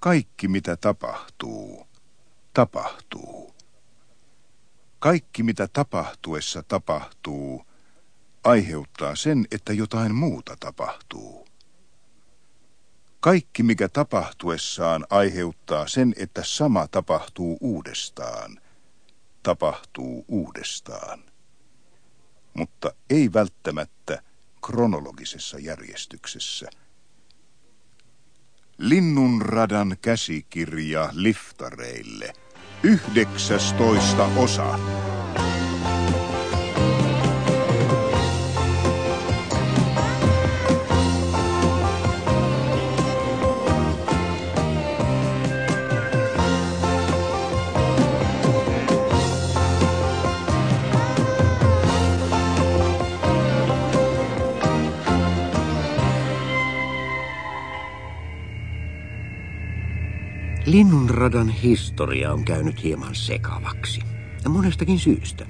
Kaikki mitä tapahtuu, tapahtuu. Kaikki mitä tapahtuessa tapahtuu, aiheuttaa sen, että jotain muuta tapahtuu. Kaikki mikä tapahtuessaan aiheuttaa sen, että sama tapahtuu uudestaan, tapahtuu uudestaan. Mutta ei välttämättä kronologisessa järjestyksessä. Linnunradan käsikirja liftareille. 19 osa. Linnunradan historia on käynyt hieman sekavaksi. Ja monestakin syystä.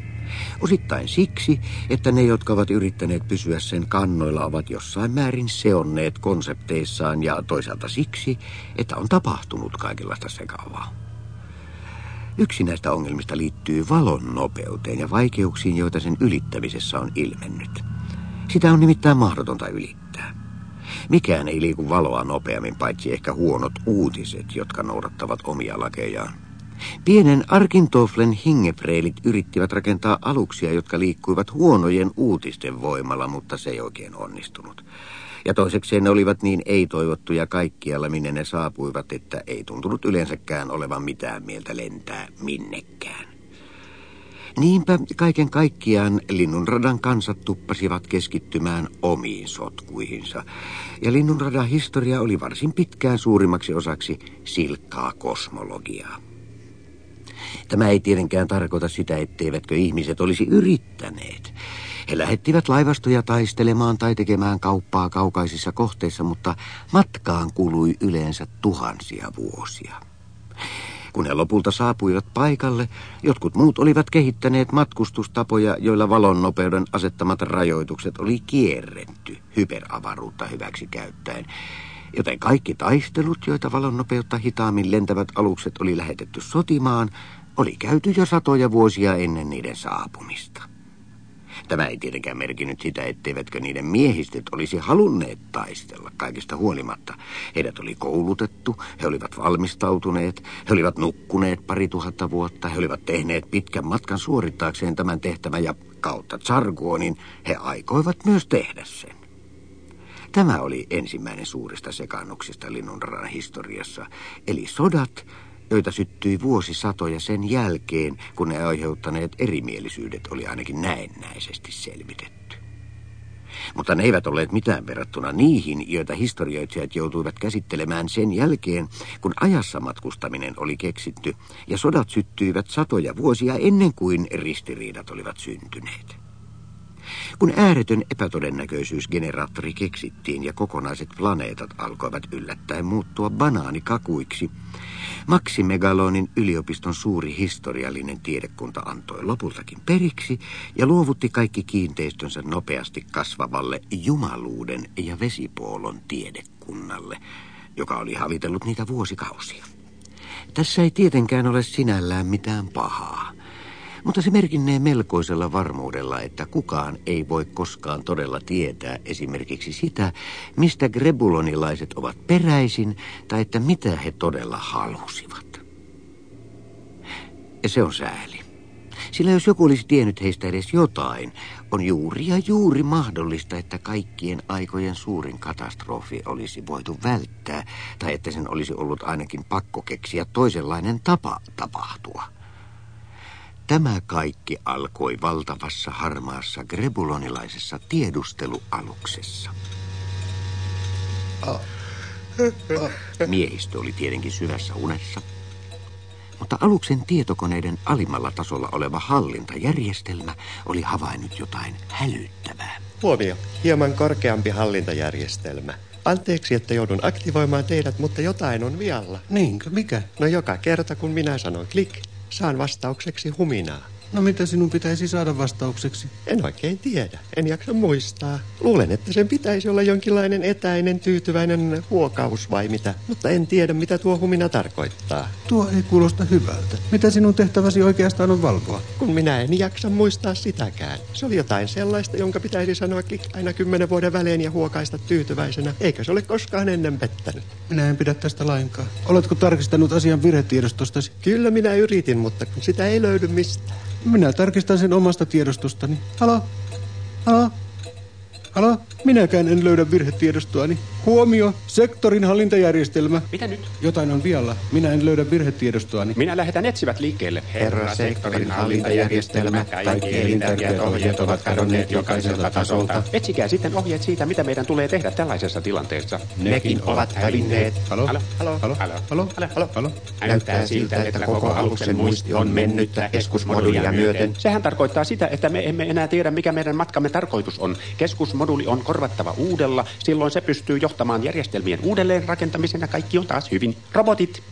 Osittain siksi, että ne, jotka ovat yrittäneet pysyä sen kannoilla, ovat jossain määrin seonneet konsepteissaan ja toisaalta siksi, että on tapahtunut kaikenlaista sekavaa. Yksi näistä ongelmista liittyy valon nopeuteen ja vaikeuksiin, joita sen ylittämisessä on ilmennyt. Sitä on nimittäin mahdotonta ylittää. Mikään ei liiku valoa nopeammin, paitsi ehkä huonot uutiset, jotka noudattavat omia lakejaan. Pienen Arkintoflen hingepreilit yrittivät rakentaa aluksia, jotka liikkuivat huonojen uutisten voimalla, mutta se ei oikein onnistunut. Ja toisekseen ne olivat niin ei-toivottuja kaikkialla, minne ne saapuivat, että ei tuntunut yleensäkään olevan mitään mieltä lentää minnekään. Niinpä kaiken kaikkiaan linnunradan kansat tuppasivat keskittymään omiin sotkuihinsa. Ja linnunradan historia oli varsin pitkään suurimmaksi osaksi silkkaa kosmologiaa. Tämä ei tietenkään tarkoita sitä, etteivätkö ihmiset olisi yrittäneet. He lähettivät laivastoja taistelemaan tai tekemään kauppaa kaukaisissa kohteissa, mutta matkaan kului yleensä tuhansia vuosia. Kun he lopulta saapuivat paikalle, jotkut muut olivat kehittäneet matkustustapoja, joilla valon nopeuden asettamat rajoitukset oli kierretty hyperavaruutta hyväksi käyttäen. Joten kaikki taistelut, joita valon nopeutta hitaammin lentävät alukset oli lähetetty sotimaan, oli käyty jo satoja vuosia ennen niiden saapumista. Tämä ei tietenkään merkinnyt sitä, etteivätkö niiden miehistöt olisi halunneet taistella kaikesta huolimatta. Heidät oli koulutettu, he olivat valmistautuneet, he olivat nukkuneet pari tuhatta vuotta, he olivat tehneet pitkän matkan suorittaakseen tämän tehtävän ja kautta Tsarguonin he aikoivat myös tehdä sen. Tämä oli ensimmäinen suurista sekannuksista linnunradan historiassa, eli sodat, joita syttyi vuosisatoja sen jälkeen, kun ne aiheuttaneet erimielisyydet oli ainakin näennäisesti selvitetty. Mutta ne eivät olleet mitään verrattuna niihin, joita historioitsijat joutuivat käsittelemään sen jälkeen, kun ajassa matkustaminen oli keksitty ja sodat syttyivät satoja vuosia ennen kuin ristiriidat olivat syntyneet. Kun ääretön epätodennäköisyysgeneraattori keksittiin ja kokonaiset planeetat alkoivat yllättäen muuttua banaanikakuiksi, Maximegalonin yliopiston suuri historiallinen tiedekunta antoi lopultakin periksi ja luovutti kaikki kiinteistönsä nopeasti kasvavalle jumaluuden ja vesipuolon tiedekunnalle, joka oli havitellut niitä vuosikausia. Tässä ei tietenkään ole sinällään mitään pahaa. Mutta se merkinnee melkoisella varmuudella, että kukaan ei voi koskaan todella tietää esimerkiksi sitä, mistä grebulonilaiset ovat peräisin tai että mitä he todella halusivat. Ja se on sääli. Sillä jos joku olisi tiennyt heistä edes jotain, on juuri ja juuri mahdollista, että kaikkien aikojen suurin katastrofi olisi voitu välttää, tai että sen olisi ollut ainakin pakko keksiä toisenlainen tapa tapahtua. Tämä kaikki alkoi valtavassa harmaassa grebulonilaisessa tiedustelualuksessa. Miehistö oli tietenkin syvässä unessa, mutta aluksen tietokoneiden alimmalla tasolla oleva hallintajärjestelmä oli havainnut jotain hälyttävää. Huomio, hieman korkeampi hallintajärjestelmä. Anteeksi, että joudun aktivoimaan teidät, mutta jotain on vialla. Niinkö, mikä? No joka kerta, kun minä sanon klik, Saan vastaukseksi huminaa. No mitä sinun pitäisi saada vastaukseksi? En oikein tiedä. En jaksa muistaa. Luulen, että sen pitäisi olla jonkinlainen etäinen, tyytyväinen huokaus vai mitä. Mutta en tiedä, mitä tuo humina tarkoittaa. Tuo ei kuulosta hyvältä. Mitä sinun tehtäväsi oikeastaan on valvoa? Kun minä en jaksa muistaa sitäkään. Se oli jotain sellaista, jonka pitäisi sanoa aina kymmenen vuoden välein ja huokaista tyytyväisenä. Eikä se ole koskaan ennen pettänyt. Minä en pidä tästä lainkaan. Oletko tarkistanut asian virhetiedostostasi? Kyllä minä yritin, mutta kun sitä ei löydy mistään. Minä tarkistan sen omasta tiedostostani. Halo? Halo? Halo? Minäkään en löydä virhetiedostoani. Huomio, sektorin hallintajärjestelmä. Mitä nyt? Jotain on vialla. Minä en löydä virhetiedostoani. Minä lähetän etsivät liikkeelle. Herra, sektorin hallintajärjestelmä. Kaikki elintärkeät ohjeet ovat kadonneet jokaiselta tasolta. Etsikää sitten ohjeet siitä, mitä meidän tulee tehdä tällaisessa tilanteessa. Nekin ovat hävinneet. Halo? Halo? Halo? Halo? Halo? Halo? Näyttää siltä, että koko aluksen muisti on mennyttä keskusmodulia myöten. Sehän tarkoittaa sitä, että me emme enää tiedä, mikä meidän matkamme tarkoitus on. Keskusmoduli on korvattava uudella, silloin se pystyy johtamaan järjestelmien uudelleen rakentamisen ja kaikki on taas hyvin. Robotit,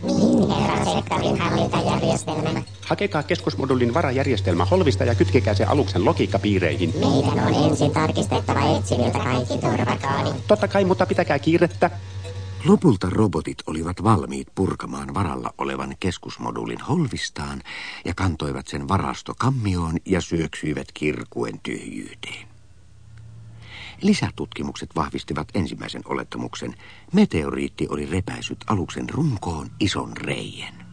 hakekaa keskusmodulin varajärjestelmä holvista ja kytkekää se aluksen logiikkapiireihin. Meidän on ensin tarkistettava etsiviltä kaikki turvakoodit. Totta kai, mutta pitäkää kiirettä. Lopulta robotit olivat valmiit purkamaan varalla olevan keskusmodulin holvistaan ja kantoivat sen varastokammioon ja syöksyivät kirkuen tyhjyyteen. Lisätutkimukset vahvistivat ensimmäisen olettamuksen. Meteoriitti oli repäisyt aluksen runkoon ison reijän.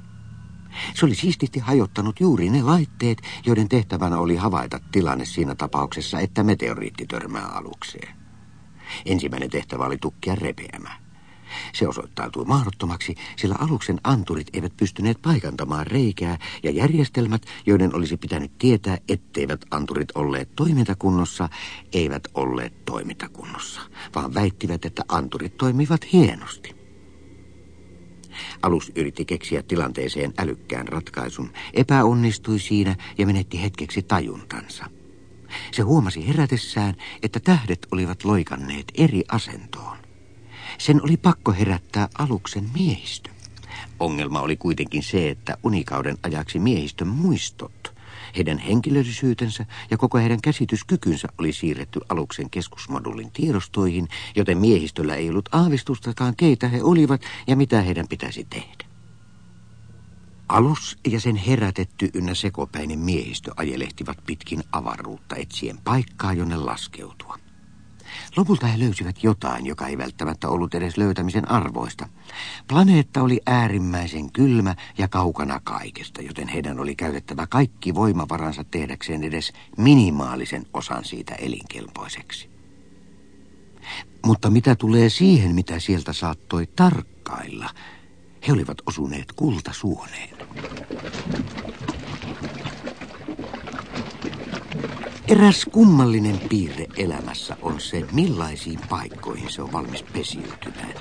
Se oli siististi hajottanut juuri ne laitteet, joiden tehtävänä oli havaita tilanne siinä tapauksessa, että meteoriitti törmää alukseen. Ensimmäinen tehtävä oli tukkia repeämä. Se osoittautui mahdottomaksi, sillä aluksen anturit eivät pystyneet paikantamaan reikää ja järjestelmät, joiden olisi pitänyt tietää, etteivät anturit olleet toimintakunnossa, eivät olleet toimintakunnossa, vaan väittivät, että anturit toimivat hienosti. Alus yritti keksiä tilanteeseen älykkään ratkaisun, epäonnistui siinä ja menetti hetkeksi tajuntansa. Se huomasi herätessään, että tähdet olivat loikanneet eri asentoon. Sen oli pakko herättää aluksen miehistö. Ongelma oli kuitenkin se, että unikauden ajaksi miehistön muistot, heidän henkilöllisyytensä ja koko heidän käsityskykynsä oli siirretty aluksen keskusmodulin tiedostoihin, joten miehistöllä ei ollut aavistustakaan, keitä he olivat ja mitä heidän pitäisi tehdä. Alus ja sen herätetty ynnä sekopäinen miehistö ajelehtivat pitkin avaruutta etsien paikkaa, jonne laskeutua. Lopulta he löysivät jotain, joka ei välttämättä ollut edes löytämisen arvoista. Planeetta oli äärimmäisen kylmä ja kaukana kaikesta, joten heidän oli käytettävä kaikki voimavaransa tehdäkseen edes minimaalisen osan siitä elinkelpoiseksi. Mutta mitä tulee siihen, mitä sieltä saattoi tarkkailla, he olivat osuneet kultasuoneen. Eräs kummallinen piirre elämässä on se, millaisiin paikkoihin se on valmis pesiytymään.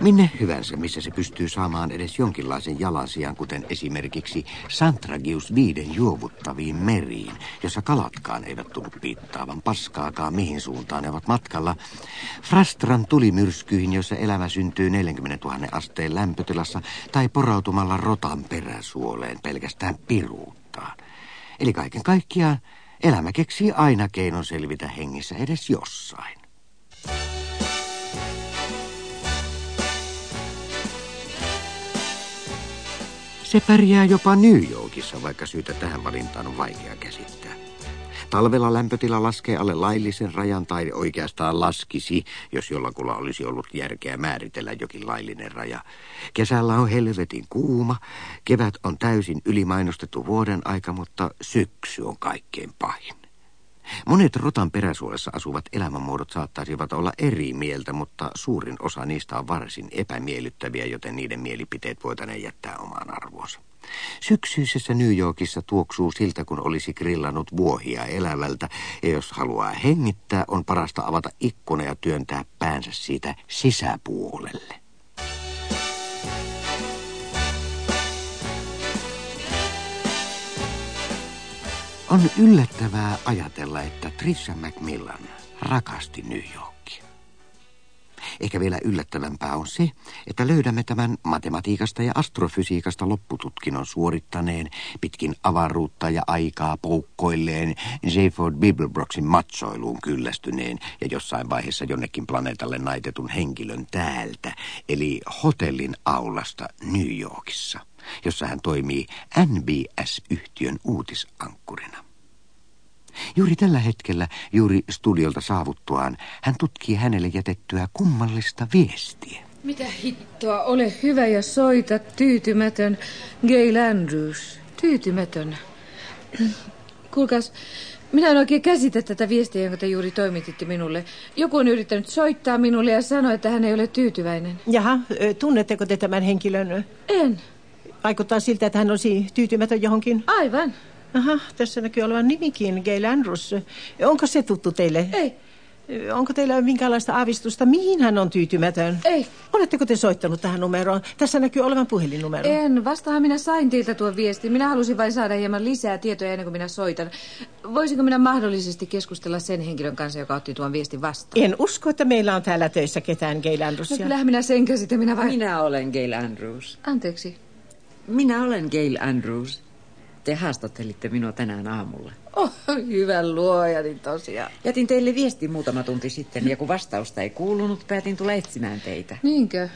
Minne hyvänsä, missä se pystyy saamaan edes jonkinlaisen jalansijan, kuten esimerkiksi Santragius viiden juovuttaviin meriin, jossa kalatkaan eivät tunnu piittaavan paskaakaan, mihin suuntaan ne ovat matkalla. Frastran tulimyrskyihin, jossa elämä syntyy 40 000 asteen lämpötilassa, tai porautumalla rotan peräsuoleen pelkästään piruuttaan. Eli kaiken kaikkiaan Elämä keksii aina keinon selvitä hengissä edes jossain. Se pärjää jopa New Yorkissa, vaikka syytä tähän valintaan on vaikea käsittää. Talvella lämpötila laskee alle laillisen rajan tai oikeastaan laskisi, jos jollakulla olisi ollut järkeä määritellä jokin laillinen raja. Kesällä on helvetin kuuma, kevät on täysin ylimainostettu vuoden aika, mutta syksy on kaikkein pahin. Monet rotan peräsuolessa asuvat elämänmuodot saattaisivat olla eri mieltä, mutta suurin osa niistä on varsin epämiellyttäviä, joten niiden mielipiteet voitaneen jättää omaan arvoonsa. Syksyisessä New Yorkissa tuoksuu siltä, kun olisi grillannut vuohia elävältä, ja jos haluaa hengittää, on parasta avata ikkuna ja työntää päänsä siitä sisäpuolelle. On yllättävää ajatella, että Trisha Macmillan rakasti New Yorkia. Ehkä vielä yllättävämpää on se, että löydämme tämän matematiikasta ja astrofysiikasta loppututkinnon suorittaneen, pitkin avaruutta ja aikaa poukkoilleen, J. Bibelbroxin matsoiluun kyllästyneen ja jossain vaiheessa jonnekin planeetalle naitetun henkilön täältä, eli hotellin aulasta New Yorkissa, jossa hän toimii NBS-yhtiön uutisankkurina. Juuri tällä hetkellä, juuri studiolta saavuttuaan, hän tutkii hänelle jätettyä kummallista viestiä. Mitä hittoa, ole hyvä ja soita tyytymätön Gail Andrews. Tyytymätön. Kuulkaas, minä en oikein käsitä tätä viestiä, jonka te juuri toimititte minulle. Joku on yrittänyt soittaa minulle ja sanoa, että hän ei ole tyytyväinen. Jaha, tunnetteko te tämän henkilön? En. Vaikuttaa siltä, että hän olisi tyytymätön johonkin. Aivan. Aha, tässä näkyy olevan nimikin, Gail Andrews. Onko se tuttu teille? Ei. Onko teillä minkäänlaista aavistusta, mihin hän on tyytymätön? Ei. Oletteko te soittanut tähän numeroon? Tässä näkyy olevan puhelinnumero. En, vastahan minä sain teiltä tuon viestin. Minä halusin vain saada hieman lisää tietoja ennen kuin minä soitan. Voisinko minä mahdollisesti keskustella sen henkilön kanssa, joka otti tuon viestin vastaan? En usko, että meillä on täällä töissä ketään Gail Andrewsia. No kyllähän minä sen käsitän, minä vain... Minä olen Gail Andrews. Anteeksi. Minä olen Gail Andrews. Te haastattelitte minua tänään aamulla. Oh, hyvä luojani tosiaan. Jätin teille viesti muutama tunti sitten ja kun vastausta ei kuulunut, päätin tulla etsimään teitä. Niinkö?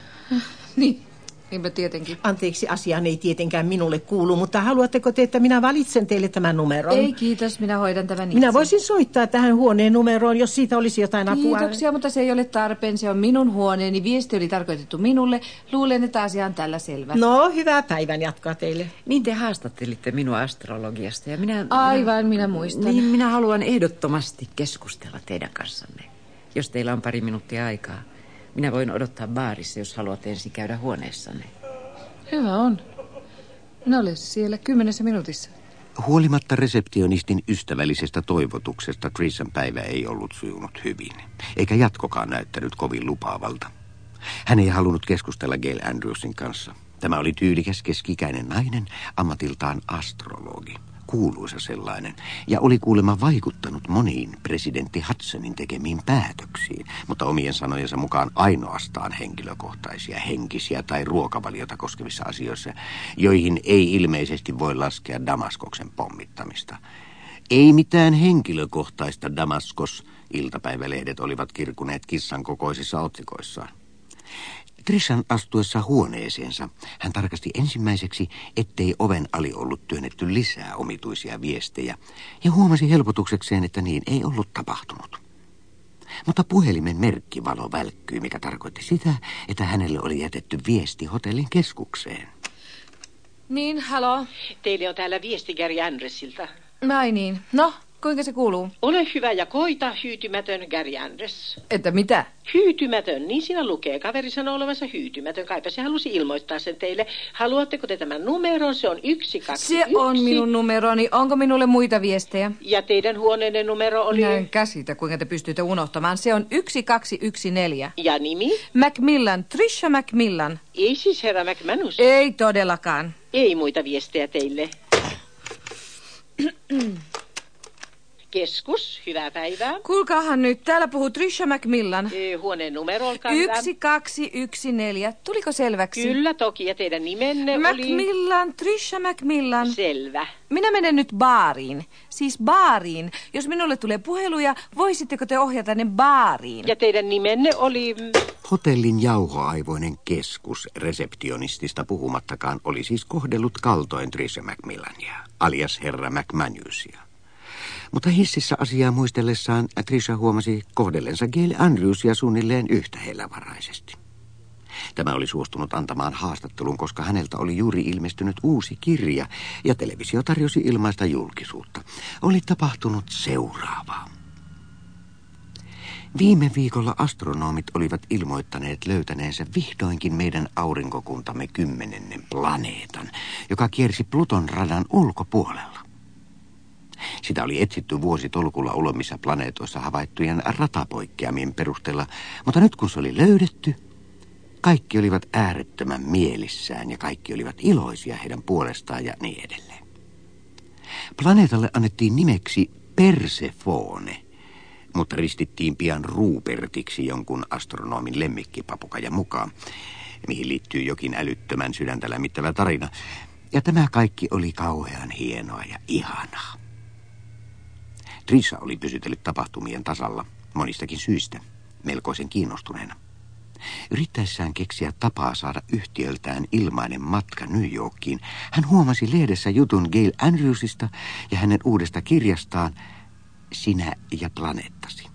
Niin. Niinpä tietenkin. Anteeksi, asiaan ei tietenkään minulle kuulu, mutta haluatteko te, että minä valitsen teille tämän numeron? Ei kiitos, minä hoidan tämän itse. Minä voisin soittaa tähän huoneen numeroon, jos siitä olisi jotain apua. Kiitoksia, mutta se ei ole tarpeen. Se on minun huoneeni. Viesti oli tarkoitettu minulle. Luulen, että asia on tällä selvä. No, hyvää päivän jatkaa teille. Niin te haastattelitte minua astrologiasta ja minä... Aivan, minä muistan. Niin, minä haluan ehdottomasti keskustella teidän kanssanne, jos teillä on pari minuuttia aikaa. Minä voin odottaa baarissa, jos haluatte ensin käydä huoneessanne. Hyvä on. Minä olen siellä kymmenessä minuutissa. Huolimatta reseptionistin ystävällisestä toivotuksesta, Trisan päivä ei ollut sujunut hyvin, eikä jatkokaan näyttänyt kovin lupaavalta. Hän ei halunnut keskustella Gail Andrewsin kanssa. Tämä oli tyylikäs keskikäinen nainen, ammatiltaan astrologi kuuluisa sellainen, ja oli kuulemma vaikuttanut moniin presidentti Hudsonin tekemiin päätöksiin, mutta omien sanojensa mukaan ainoastaan henkilökohtaisia, henkisiä tai ruokavaliota koskevissa asioissa, joihin ei ilmeisesti voi laskea Damaskoksen pommittamista. Ei mitään henkilökohtaista Damaskos, iltapäivälehdet olivat kirkuneet kissan kokoisissa otsikoissaan. Trishan astuessa huoneeseensa hän tarkasti ensimmäiseksi, ettei oven ali ollut työnnetty lisää omituisia viestejä, ja huomasi helpotuksekseen, että niin ei ollut tapahtunut. Mutta puhelimen merkkivalo välkkyi, mikä tarkoitti sitä, että hänelle oli jätetty viesti hotellin keskukseen. Niin, halo? Teille on täällä viesti Gary Andresilta. Näin niin. No, Kuinka se kuuluu? Ole hyvä ja koita hyytymätön Gary Andres. Että mitä? Hyytymätön, niin siinä lukee. Kaveri sanoo olevansa hyytymätön. Kaipa se halusi ilmoittaa sen teille. Haluatteko te tämän numeron? Se on yksi, kaksi, Se yksi. on minun numeroni. Onko minulle muita viestejä? Ja teidän huoneenne numero oli... Minä en käsitä, kuinka te pystytte unohtamaan. Se on 1214. Ja nimi? Macmillan, Trisha Macmillan. Ei siis herra McManus. Ei todellakaan. Ei muita viestejä teille. Keskus, hyvää päivää. Kuulkaahan nyt, täällä puhuu Trisha Macmillan. Ee, huoneen numero, olkaa Yksi, kaksi, yksi, neljä. Tuliko selväksi? Kyllä, toki. Ja teidän nimenne oli... Macmillan, Trisha Macmillan. Selvä. Minä menen nyt baariin. Siis baariin. Jos minulle tulee puheluja, voisitteko te ohjata ne baariin? Ja teidän nimenne oli... Hotellin jauhoaivoinen keskus, reseptionistista puhumattakaan, oli siis kohdellut kaltoin Trisha Macmillania, alias herra McManusia. Mutta hississä asiaa muistellessaan Trisha huomasi kohdellensa Gail Andrewsia suunnilleen yhtä hellävaraisesti. Tämä oli suostunut antamaan haastattelun, koska häneltä oli juuri ilmestynyt uusi kirja ja televisio tarjosi ilmaista julkisuutta. Oli tapahtunut seuraavaa. Viime viikolla astronomit olivat ilmoittaneet löytäneensä vihdoinkin meidän aurinkokuntamme kymmenennen planeetan, joka kiersi Pluton radan ulkopuolella. Sitä oli etsitty vuositolkulla ulomissa planeetoissa havaittujen ratapoikkeamien perusteella, mutta nyt kun se oli löydetty, kaikki olivat äärettömän mielissään ja kaikki olivat iloisia heidän puolestaan ja niin edelleen. Planeetalle annettiin nimeksi Persefone, mutta ristittiin pian Rupertiksi jonkun astronomin lemmikkipapukajan mukaan, mihin liittyy jokin älyttömän sydäntä lämmittävä tarina. Ja tämä kaikki oli kauhean hienoa ja ihanaa. Trissa oli pysytellyt tapahtumien tasalla monistakin syistä, melkoisen kiinnostuneena. Yrittäessään keksiä tapaa saada yhtiöltään ilmainen matka New Yorkiin, hän huomasi lehdessä jutun Gail Andrewsista ja hänen uudesta kirjastaan Sinä ja planeettasi.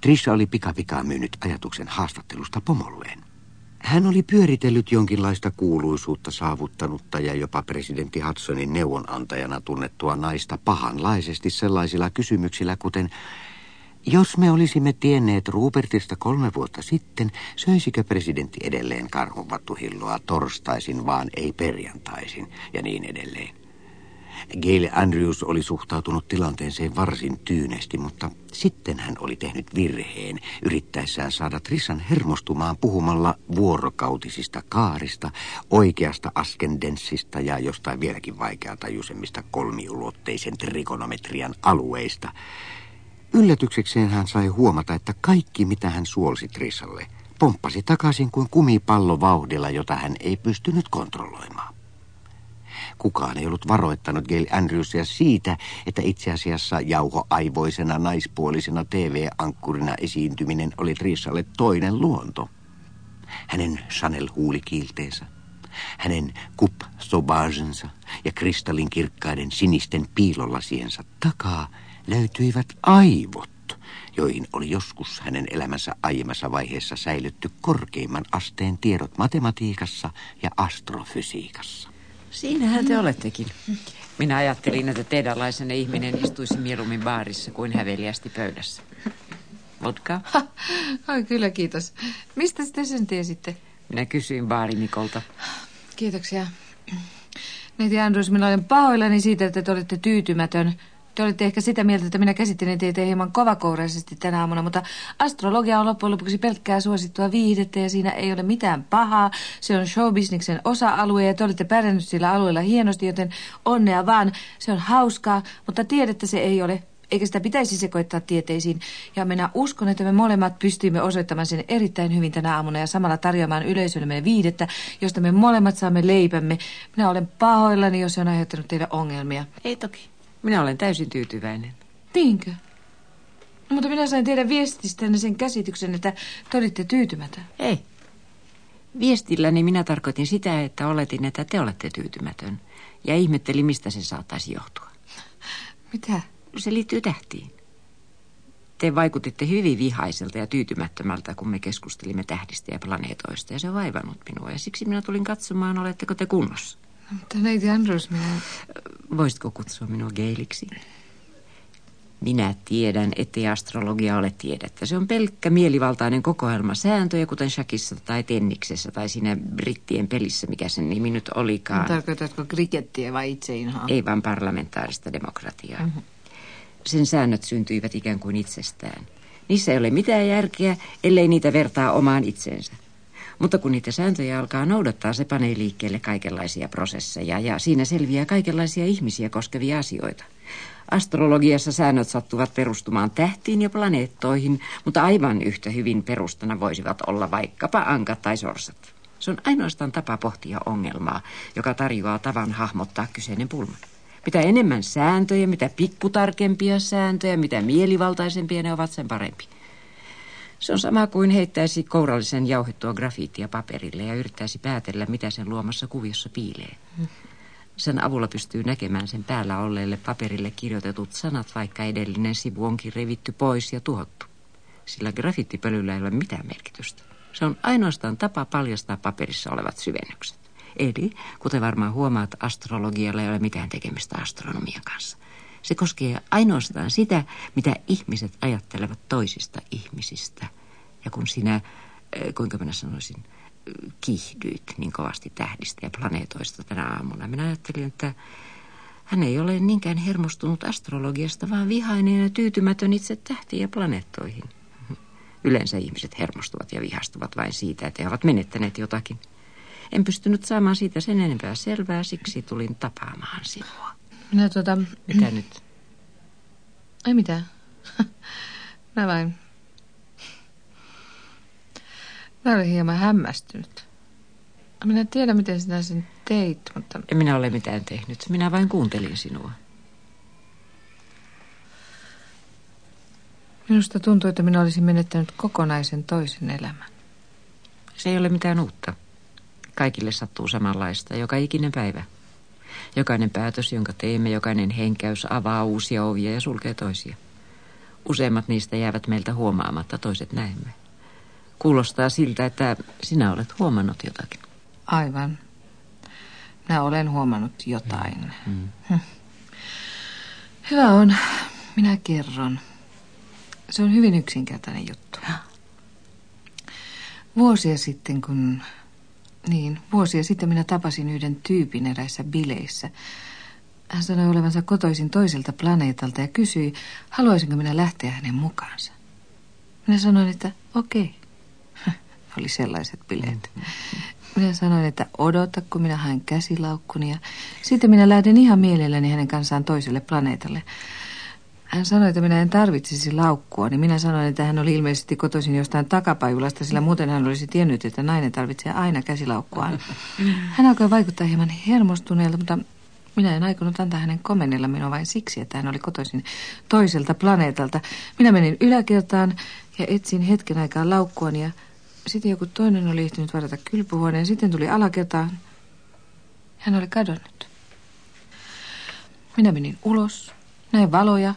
Trisha oli pikapikaa myynyt ajatuksen haastattelusta pomolleen. Hän oli pyöritellyt jonkinlaista kuuluisuutta saavuttanutta ja jopa presidentti Hudsonin neuvonantajana tunnettua naista pahanlaisesti sellaisilla kysymyksillä, kuten jos me olisimme tienneet Rupertista kolme vuotta sitten, söisikö presidentti edelleen karhunvattuhilloa torstaisin vaan ei perjantaisin ja niin edelleen. Gail Andrews oli suhtautunut tilanteeseen varsin tyynesti, mutta sitten hän oli tehnyt virheen yrittäessään saada Trissan hermostumaan puhumalla vuorokautisista kaarista, oikeasta askendenssista ja jostain vieläkin vaikeatajuisemmista kolmiulotteisen trikonometrian alueista – Yllätyksekseen hän sai huomata, että kaikki mitä hän suolsi Trissalle pomppasi takaisin kuin kumipallo vauhdilla, jota hän ei pystynyt kontrolloimaan. Kukaan ei ollut varoittanut Gail Andrewsia siitä, että itse asiassa jauhoaivoisena naispuolisena TV-ankkurina esiintyminen oli Trissalle toinen luonto. Hänen Chanel-huulikiilteensä, hänen kup sobagensa ja kristallin kirkkaiden sinisten piilolasiensa takaa – löytyivät aivot, joihin oli joskus hänen elämänsä aiemmassa vaiheessa säilytty korkeimman asteen tiedot matematiikassa ja astrofysiikassa. Siinähän te olettekin. Minä ajattelin, että teidänlaisenne ihminen istuisi mieluummin baarissa kuin häveliästi pöydässä. Vodka? Ai kyllä, kiitos. Mistä te sen tiesitte? Minä kysyin baarimikolta. Kiitoksia. Neiti Andrews, minä olen pahoillani siitä, että te olette tyytymätön. Te olitte ehkä sitä mieltä, että minä käsittelin teitä hieman kovakouraisesti tänä aamuna, mutta astrologia on loppujen lopuksi pelkkää suosittua viihdettä ja siinä ei ole mitään pahaa. Se on showbisniksen osa-alue ja te olette pärjännyt sillä alueella hienosti, joten onnea vaan. Se on hauskaa, mutta tiedettä se ei ole eikä sitä pitäisi sekoittaa tieteisiin. Ja minä uskon, että me molemmat pystyimme osoittamaan sen erittäin hyvin tänä aamuna ja samalla tarjoamaan yleisöllemme viidettä, josta me molemmat saamme leipämme. Minä olen pahoillani, jos se on aiheuttanut teille ongelmia. Ei toki. Minä olen täysin tyytyväinen. Niinkö? No, mutta minä sain teidän viestistänne sen käsityksen, että te olitte tyytymätön. Ei. Viestilläni minä tarkoitin sitä, että oletin, että te olette tyytymätön. Ja ihmettelin, mistä se saattaisi johtua. Mitä? Se liittyy tähtiin. Te vaikutitte hyvin vihaiselta ja tyytymättömältä, kun me keskustelimme tähdistä ja planeetoista, ja se on vaivannut minua, ja siksi minä tulin katsomaan, oletteko te kunnossa. Mutta neiti Andrews, minä... Voisitko kutsua minua geiliksi? Minä tiedän, ettei astrologia ole tiedettä. Se on pelkkä mielivaltainen kokoelma sääntöjä, kuten shakissa tai tenniksessä tai siinä brittien pelissä, mikä sen nimi nyt olikaan. Tarkoitatko krikettiä vai itseinhaa? Ei vaan parlamentaarista demokratiaa. Mm-hmm. Sen säännöt syntyivät ikään kuin itsestään. Niissä ei ole mitään järkeä, ellei niitä vertaa omaan itseensä. Mutta kun niitä sääntöjä alkaa noudattaa, se panee liikkeelle kaikenlaisia prosesseja ja siinä selviää kaikenlaisia ihmisiä koskevia asioita. Astrologiassa säännöt sattuvat perustumaan tähtiin ja planeettoihin, mutta aivan yhtä hyvin perustana voisivat olla vaikkapa ankat tai sorsat. Se on ainoastaan tapa pohtia ongelmaa, joka tarjoaa tavan hahmottaa kyseinen pulma. Mitä enemmän sääntöjä, mitä pikkutarkempia sääntöjä, mitä mielivaltaisempia ne ovat, sen parempi. Se on sama kuin heittäisi kourallisen jauhettua grafiittia paperille ja yrittäisi päätellä, mitä sen luomassa kuviossa piilee. Sen avulla pystyy näkemään sen päällä olleelle paperille kirjoitetut sanat, vaikka edellinen sivu onkin revitty pois ja tuhottu. Sillä grafiittipölyllä ei ole mitään merkitystä. Se on ainoastaan tapa paljastaa paperissa olevat syvennykset. Eli, kuten varmaan huomaat, astrologialla ei ole mitään tekemistä astronomian kanssa. Se koskee ainoastaan sitä, mitä ihmiset ajattelevat toisista ihmisistä. Ja kun sinä, kuinka minä sanoisin, kiihdyit niin kovasti tähdistä ja planeetoista tänä aamuna, minä ajattelin, että hän ei ole niinkään hermostunut astrologiasta, vaan vihainen ja tyytymätön itse tähtiin ja planeettoihin. Yleensä ihmiset hermostuvat ja vihastuvat vain siitä, että he ovat menettäneet jotakin. En pystynyt saamaan siitä sen enempää selvää, siksi tulin tapaamaan sinua. Minä tuota... Mitä nyt? Ei mitään. Mä vain... Mä olin hieman hämmästynyt. Minä en tiedä, miten sinä sen teit, mutta... En minä ole mitään tehnyt. Minä vain kuuntelin sinua. Minusta tuntui, että minä olisin menettänyt kokonaisen toisen elämän. Se ei ole mitään uutta. Kaikille sattuu samanlaista, joka ikinen päivä. Jokainen päätös, jonka teemme, jokainen henkäys avaa uusia ovia ja sulkee toisia. Useimmat niistä jäävät meiltä huomaamatta, toiset näemme. Kuulostaa siltä, että sinä olet huomannut jotakin. Aivan. Minä olen huomannut jotain. Mm. Hm. Hyvä on. Minä kerron. Se on hyvin yksinkertainen juttu. Vuosia sitten, kun... Niin, vuosia sitten minä tapasin yhden tyypin eräissä bileissä. Hän sanoi olevansa kotoisin toiselta planeetalta ja kysyi, haluaisinko minä lähteä hänen mukaansa. Minä sanoin, että okei. Oli sellaiset bileet. Minä sanoin, että odota, kun minä haen käsilaukkuni ja sitten minä lähden ihan mielelläni hänen kanssaan toiselle planeetalle. Hän sanoi, että minä en tarvitsisi laukkua, niin minä sanoin, että hän oli ilmeisesti kotoisin jostain takapajulasta, sillä muuten hän olisi tiennyt, että nainen tarvitsee aina käsilaukkuaan. Hän alkoi vaikuttaa hieman hermostuneelta, mutta minä en aikonut antaa hänen komennella minua vain siksi, että hän oli kotoisin toiselta planeetalta. Minä menin yläkertaan ja etsin hetken aikaa laukkuani ja sitten joku toinen oli ehtinyt varata kylpyhuoneen. Sitten tuli alakertaan. Hän oli kadonnut. Minä menin ulos, näin valoja,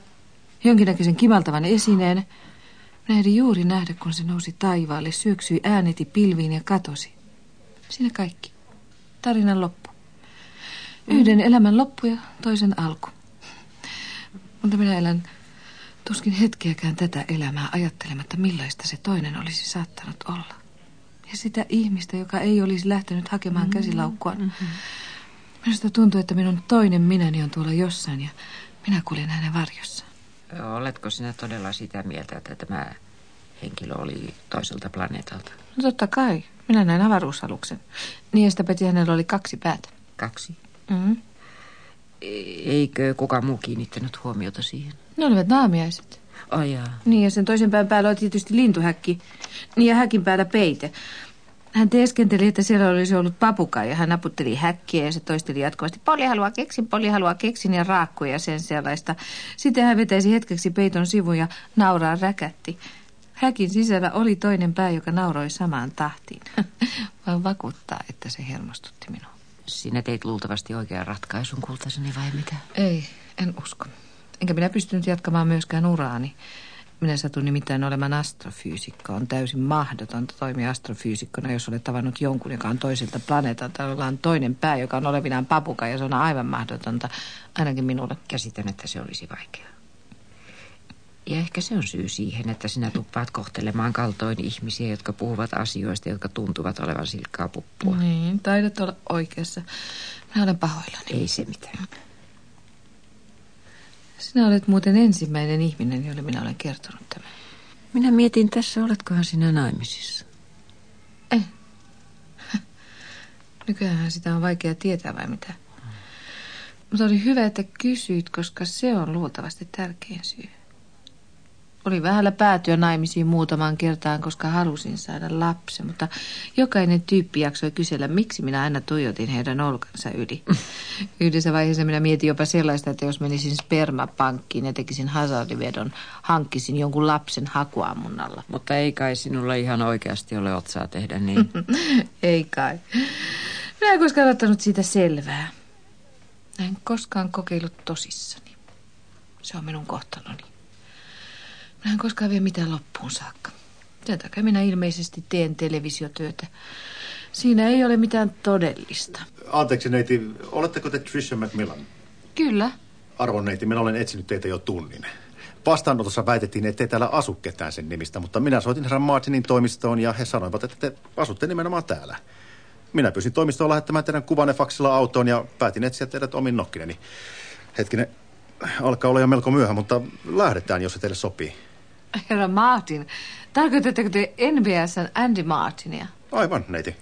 jonkinnäköisen kimaltavan esineen. Nähdin juuri nähdä, kun se nousi taivaalle, syöksyi ääneti pilviin ja katosi. Siinä kaikki. Tarinan loppu. Yhden elämän loppu ja toisen alku. Mutta minä elän tuskin hetkeäkään tätä elämää ajattelematta, millaista se toinen olisi saattanut olla. Ja sitä ihmistä, joka ei olisi lähtenyt hakemaan mm-hmm. käsilaukkua. Mm-hmm. Minusta tuntuu, että minun toinen minäni on tuolla jossain ja minä kuljen hänen varjossa. Oletko sinä todella sitä mieltä, että tämä henkilö oli toiselta planeetalta? No totta kai. Minä näin avaruusaluksen. Niin ja sitä peti hänellä oli kaksi päätä. Kaksi? Mm-hmm. Eikö kukaan muu kiinnittänyt huomiota siihen? Ne olivat naamiaiset. Oh, jaa. Niin ja sen toisen pään päällä oli tietysti lintuhäkki. Niin ja häkin päällä peite. Hän teeskenteli, että siellä olisi ollut papuka ja hän naputteli häkkiä ja se toisteli jatkuvasti. Poli haluaa keksin, poli haluaa keksin ja raakkuja sen sellaista. Sitten hän vetäisi hetkeksi peiton sivun ja nauraa räkätti. Häkin sisällä oli toinen pää, joka nauroi samaan tahtiin. Vaan vakuuttaa, että se hermostutti minua. Sinä teit luultavasti oikean ratkaisun, kultaseni vai mitä? Ei, en usko. Enkä minä pystynyt jatkamaan myöskään uraani. Minä satun nimittäin olemaan astrofyysikko. On täysin mahdotonta toimia astrofyysikkona, jos olet tavannut jonkun, joka on toiselta planeetalta, jolla on toinen pää, joka on olevinaan papuka, ja se on aivan mahdotonta, ainakin minulle. Käsitän, että se olisi vaikeaa. Ja ehkä se on syy siihen, että sinä tuppaat kohtelemaan kaltoin ihmisiä, jotka puhuvat asioista, jotka tuntuvat olevan silkkaa puppua. Niin, taidat olla oikeassa. Mä olen pahoillani. Ei se mitään. Sinä olet muuten ensimmäinen ihminen, jolle minä olen kertonut tämän. Minä mietin tässä, oletkohan sinä naimisissa? Ei. Nykyään sitä on vaikea tietää vai mitä. Mutta oli hyvä, että kysyit, koska se on luultavasti tärkein syy. Oli vähällä päätyä naimisiin muutamaan kertaan, koska halusin saada lapsen, mutta jokainen tyyppi jaksoi kysellä, miksi minä aina tuijotin heidän olkansa yli. Yhdessä vaiheessa minä mietin jopa sellaista, että jos menisin spermapankkiin ja tekisin hazardivedon, hankkisin jonkun lapsen hakuammunnalla. Mutta ei kai sinulla ihan oikeasti ole otsaa tehdä niin. ei kai. Minä en koskaan ottanut siitä selvää. En koskaan kokeillut tosissani. Se on minun kohtaloni. Minä en koskaan vie mitään loppuun saakka. Sen takia minä ilmeisesti teen televisiotyötä. Siinä ei ole mitään todellista. Anteeksi neiti, oletteko te Trisha McMillan? Kyllä. Arvon neiti, minä olen etsinyt teitä jo tunnin. Vastaanotossa väitettiin, että ei täällä asu ketään sen nimistä, mutta minä soitin herran Martinin toimistoon ja he sanoivat, että te asutte nimenomaan täällä. Minä pyysin toimistoon lähettämään teidän kuvanne faksilla autoon ja päätin etsiä teidät omin nokkineni. Hetkinen, alkaa olla jo melko myöhä, mutta lähdetään, jos se teille sopii. Herra Martin, tarkoitatteko te NBSn Andy Martinia? Aivan, neiti.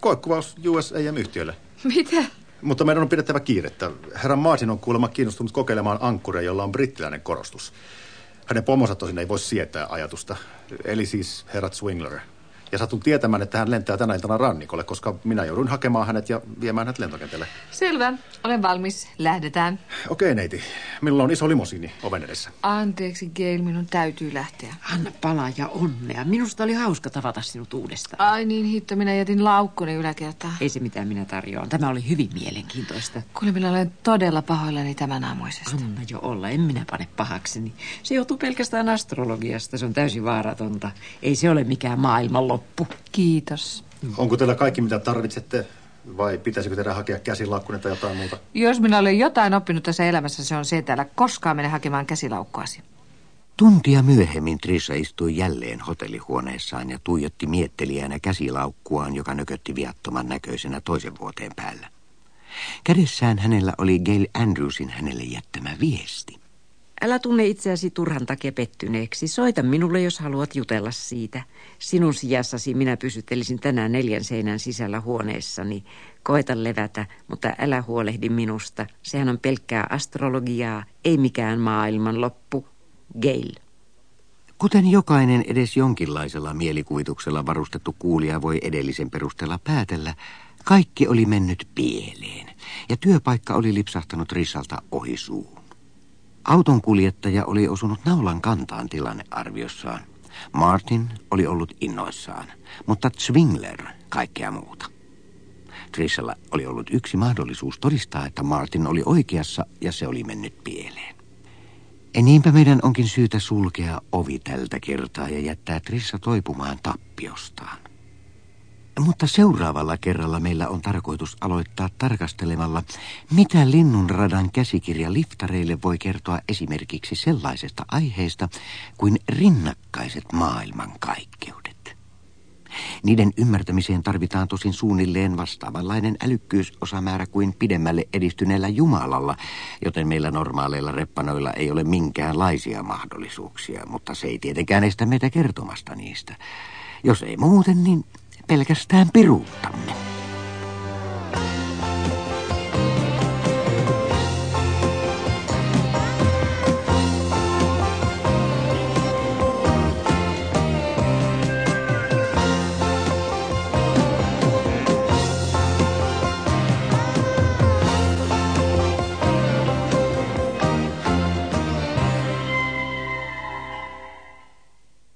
Koekuvaus USAM-yhtiölle. Mitä? Mutta meidän on pidettävä kiirettä. Herra Martin on kuulemma kiinnostunut kokeilemaan ankkuria, jolla on brittiläinen korostus. Hänen pomonsa tosin ei voi sietää ajatusta. Eli siis herrat Swingler. Ja satun tietämään, että hän lentää tänä iltana rannikolle, koska minä joudun hakemaan hänet ja viemään hänet lentokentälle. Selvä, olen valmis. Lähdetään. Okei, neiti. Minulla on iso limosiini oven edessä. Anteeksi, Gail, minun täytyy lähteä. Anna palaa ja onnea. Minusta oli hauska tavata sinut uudestaan. Ai niin, hitto, minä jätin laukkuni yläkertaan. Ei se mitään minä tarjoan. Tämä oli hyvin mielenkiintoista. Kuule, minä olen todella pahoillani tämän aamuisesta. Anna jo olla, en minä pane pahakseni. Se joutuu pelkästään astrologiasta, se on täysin vaaratonta. Ei se ole mikään maailmanloppu. Kiitos. Onko teillä kaikki, mitä tarvitsette? Vai pitäisikö teidän hakea käsilaukkunen tai jotain muuta? Jos minä olen jotain oppinut tässä elämässä, se on se, että älä koskaan mene hakemaan käsilaukkuasi. Tuntia myöhemmin Trissa istui jälleen hotellihuoneessaan ja tuijotti miettelijänä käsilaukkuaan, joka nökötti viattoman näköisenä toisen vuoteen päällä. Kädessään hänellä oli Gail Andrewsin hänelle jättämä viesti. Älä tunne itseäsi turhan takia pettyneeksi. Soita minulle, jos haluat jutella siitä. Sinun sijassasi minä pysyttelisin tänään neljän seinän sisällä huoneessani. Koeta levätä, mutta älä huolehdi minusta. Sehän on pelkkää astrologiaa, ei mikään maailman loppu. Gail. Kuten jokainen edes jonkinlaisella mielikuvituksella varustettu kuulija voi edellisen perusteella päätellä, kaikki oli mennyt pieleen ja työpaikka oli lipsahtanut Rissalta ohi suun. Auton kuljettaja oli osunut naulan kantaan tilannearviossaan. Martin oli ollut innoissaan, mutta Zwingler kaikkea muuta. Trissella oli ollut yksi mahdollisuus todistaa, että Martin oli oikeassa ja se oli mennyt pieleen. Ja niinpä meidän onkin syytä sulkea ovi tältä kertaa ja jättää Trissa toipumaan tappiostaan. Mutta seuraavalla kerralla meillä on tarkoitus aloittaa tarkastelemalla, mitä Linnunradan käsikirja liftareille voi kertoa esimerkiksi sellaisesta aiheesta kuin rinnakkaiset maailmankaikkeudet. Niiden ymmärtämiseen tarvitaan tosin suunnilleen vastaavanlainen älykkyysosamäärä kuin pidemmälle edistyneellä Jumalalla, joten meillä normaaleilla reppanoilla ei ole minkäänlaisia mahdollisuuksia, mutta se ei tietenkään estä meitä kertomasta niistä. Jos ei muuten, niin pelkästään piruuttamme.